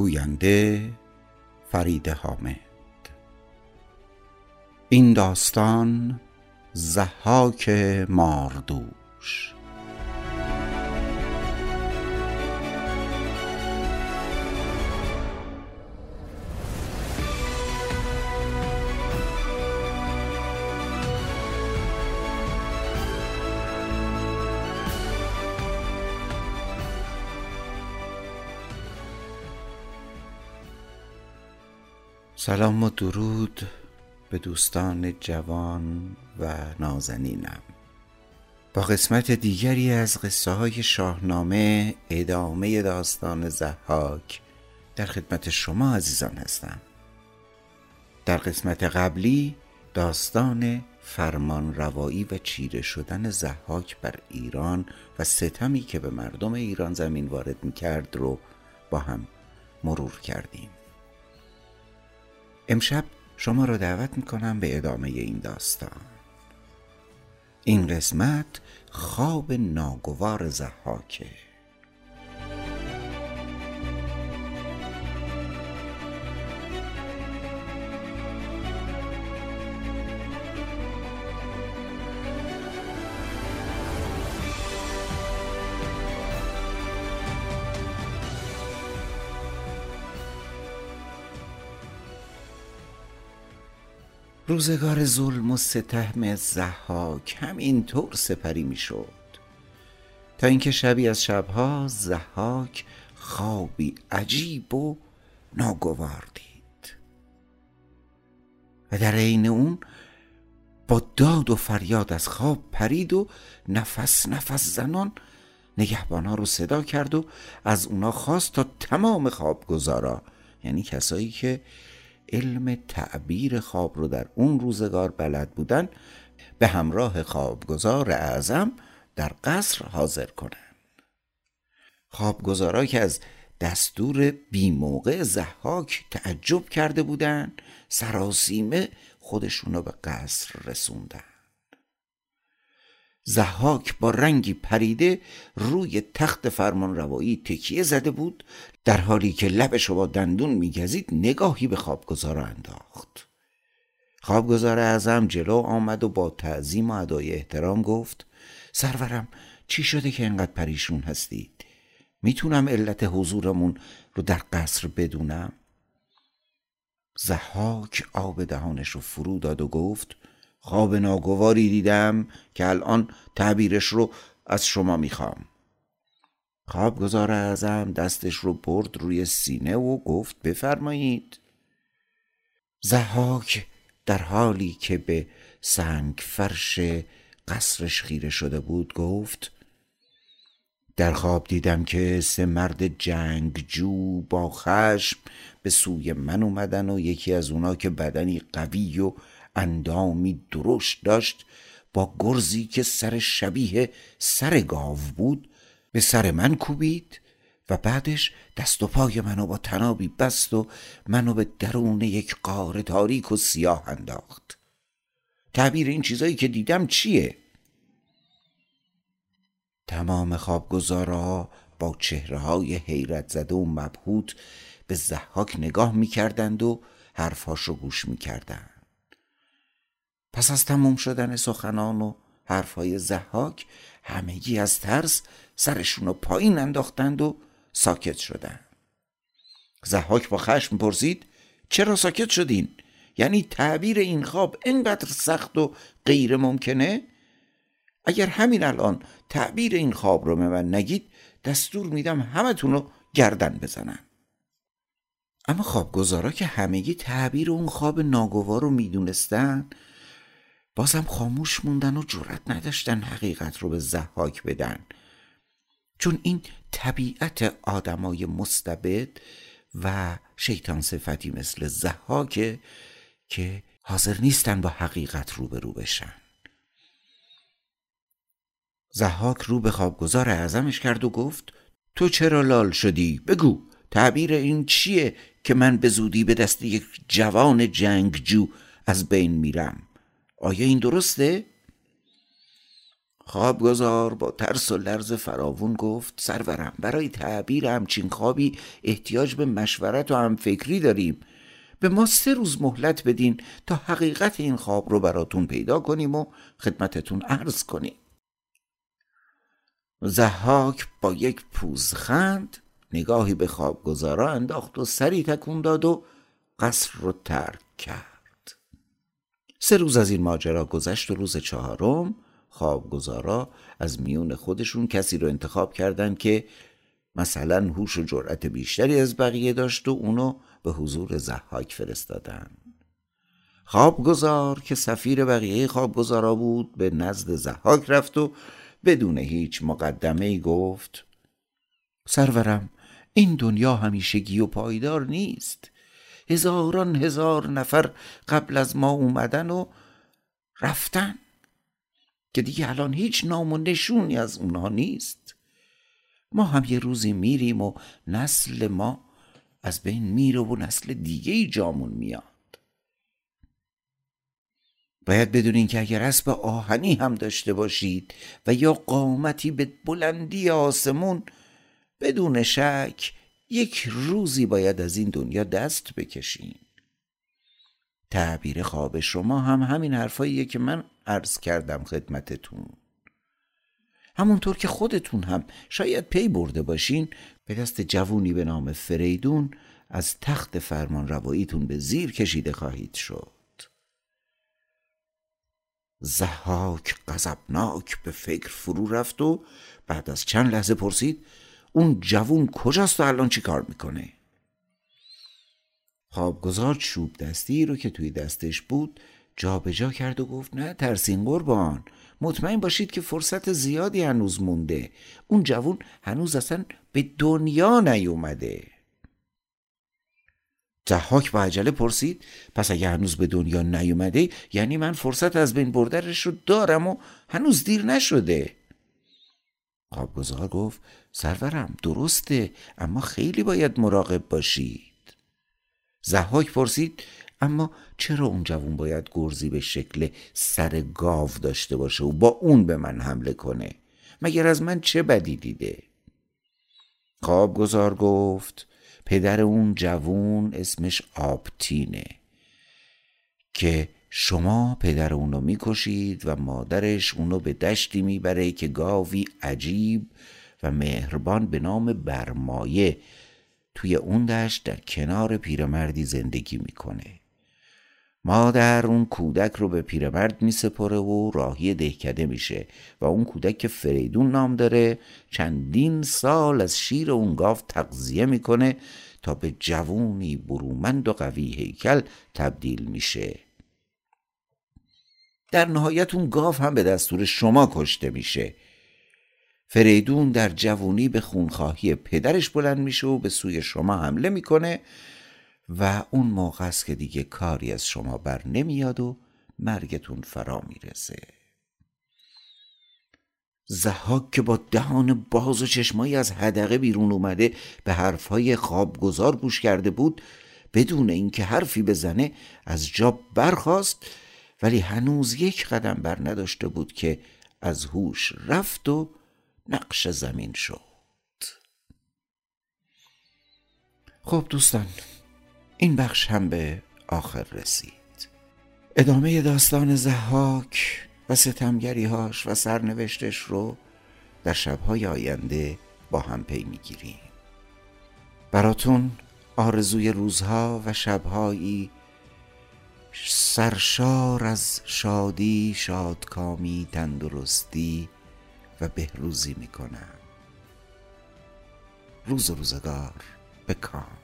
گوینده فرید حامد. این داستان زحاک ماردوش. سلام و درود به دوستان جوان و نازنینم. با قسمت دیگری از قصه های شاهنامه ادامه داستان زحاک در خدمت شما عزیزان هستم. در قسمت قبلی داستان فرمان روایی و چیره شدن زحاک بر ایران و ستمی که به مردم ایران زمین وارد می کرد رو با هم مرور کردیم. امشب شما را دعوت می‌کنم به ادامه این داستان. این قسمت خواب ناگوار زحاکه. روزگار ظلم و ستهم زحاک همینطور سپری می‌شد. تا اینکه شبی از شبها زحاک خوابی عجیب و ناگوار دید. و در عین اون با داد و فریاد از خواب پرید و نفس نفس زنان نگهبانا رو صدا کرد و از اونا خواست تا تمام خوابگزارا یعنی کسایی که علم تعبیر خواب رو در اون روزگار بلد بودن به همراه خوابگزار اعظم در قصر حاضر کنن خوابگزارا که از دستور بیموقع زحاک تعجب کرده بودن سراسیمه خودشونو به قصر رسوندن. زحاک با رنگی پریده روی تخت فرمان روایی تکیه زده بود در حالی که لبش با دندون میگزید نگاهی به خوابگزار انداخت. خوابگزار اعظم جلو آمد و با تعظیم و ادای احترام گفت سرورم چی شده که انقدر پریشون هستید؟ می‌تونم علت حضورمون رو در قصر بدونم؟ زحاک آب دهانش رو فرو داد و گفت خواب ناگواری دیدم که الان تعبیرش رو از شما می‌خوام. خوابگزار اعظم دستش رو برد روی سینه و گفت بفرمایید. زحاک در حالی که به سنگ فرش قصرش خیره شده بود گفت در خواب دیدم که سه مرد جنگجو با خشم به سوی من اومدن و یکی از اونا که بدنی قوی و اندامی درشت داشت با گرزی که سر شبیه سر گاو بود به سر من کوبید و بعدش دست و پای منو با تنابی بست و منو به درون یک قار تاریک و سیاه انداخت تعبیر این چیزایی که دیدم چیه؟ تمام خوابگزارها با چهره های حیرت زده و مبهوت به زحاک نگاه می‌کردند و حرفاش رو گوش می‌کردند پس از تموم شدن سخنان و حرفهای زحاک همگی از ترس سرشون رو پایین انداختند و ساکت شدند زحاک با خشم پرسید چرا ساکت شدین؟ یعنی تعبیر این خواب اینقدر سخت و غیر ممکنه؟ اگر همین الان تعبیر این خواب رو به من نگید دستور میدم همتون رو گردن بزنم اما خوابگزارا که همگی تعبیر اون خواب ناگوار رو می‌دونستن بازم خاموش موندن و جرأت نداشتن حقیقت رو به زحاک بدن. چون این طبیعت آدمای مستبد و شیطان صفتی مثل زحاکه که حاضر نیستن با حقیقت روبرو بشن. زحاک رو به خوابگزار اعظمش کرد و گفت تو چرا لال شدی؟ بگو تعبیر این چیه که من به زودی به دست یک جوان جنگجو از بین میرم؟ آیا این درسته؟ خوابگزار با ترس و لرز فراوون گفت سرورم برای تعبیر همچین خوابی احتیاج به مشورت و همفکری داریم. به ما سه روز مهلت بدین تا حقیقت این خواب رو براتون پیدا کنیم و خدمتتون عرض کنیم. زحاک با یک پوزخند نگاهی به خوابگزارا انداخت و سری تکون داد و قصر رو ترک کرد. سه روز از این ماجرا گذشت و روز چهارم خوابگزارا از میون خودشون کسی رو انتخاب کردند که مثلا هوش و جرأت بیشتری از بقیه داشت و اونو به حضور زحاک فرستادن. خوابگزار که سفیر بقیه خوابگزارا بود به نزد زحاک رفت و بدون هیچ مقدمه ای گفت سرورم این دنیا همیشگی و پایدار نیست. هزاران هزار نفر قبل از ما اومدن و رفتن. که دیگه الان هیچ نام و نشونی از اونها نیست. ما هم یه روزی میریم و نسل ما از بین میره و نسل دیگه ای جامون میاد. باید بدونین که اگر اسب آهنی هم داشته باشید و یا قامتی به بلندی آسمون بدون شک یک روزی باید از این دنیا دست بکشین. تعبیر خواب شما هم همین حرفاییه که من عرض کردم خدمتتون. همونطور که خودتون هم شاید پی برده باشین به دست جوونی به نام فریدون از تخت فرمان رواییتون به زیر کشیده خواهید شد. زحاک غضبناک به فکر فرو رفت و بعد از چند لحظه پرسید اون جوون کجاست و الان چی کار می‌کنه؟ خوابگزار چوب دستی رو که توی دستش بود جابجا جا کرد و گفت نه ترسین قربان مطمئن باشید که فرصت زیادی هنوز مونده. اون جوون هنوز اصلا به دنیا نیومده. زحاک با عجله پرسید پس اگه هنوز به دنیا نیومده یعنی من فرصت از بین بردرش رو دارم و هنوز دیر نشده؟ خوابگزار گفت سرورم درسته اما خیلی باید مراقب باشید. زحاک پرسید اما چرا اون جوون باید گرزی به شکل سر گاو داشته باشه و با اون به من حمله کنه؟ مگر از من چه بدی دیده؟ خوابگزار گفت پدر اون جوون اسمش آبتینه که شما پدر اونو می‌کشید و مادرش اونو به دشتی می‌بره که گاوی عجیب و مهربان به نام برمایه توی اون دشت در کنار پیرمردی زندگی می‌کنه. مادر اون کودک رو به پیرمرد میسپره و راهی دهکده میشه و اون کودک که فریدون نام داره چندین سال از شیر اون گاو تغذیه می‌کنه تا به جوونی برومند و قوی هیکل تبدیل میشه. در نهایت اون گاو هم به دستور شما کشته میشه. فریدون در جوونی به خونخواهی پدرش بلند میشه و به سوی شما حمله می‌کنه و اون موقع است که دیگه کاری از شما بر نمیاد و مرگتون فرا می‌رسه. زحاک که با دهان باز و چشمایی از هدقه بیرون اومده به حرفهای خوابگذار گوش کرده بود بدون اینکه حرفی بزنه از جا برخاست ولی هنوز یک قدم بر نداشته بود که از هوش رفت و نقش زمین شد. خب دوستان این بخش هم به آخر رسید. ادامه داستان زحاک و ستمگریهاش و سرنوشتش رو در شبهای آینده با هم پی می‌گیریم. براتون آرزوی روزها و شبهایی سرشار از شادی شادکامی تندرستی و بهروزی می‌کنم. روز و روزگار به کام.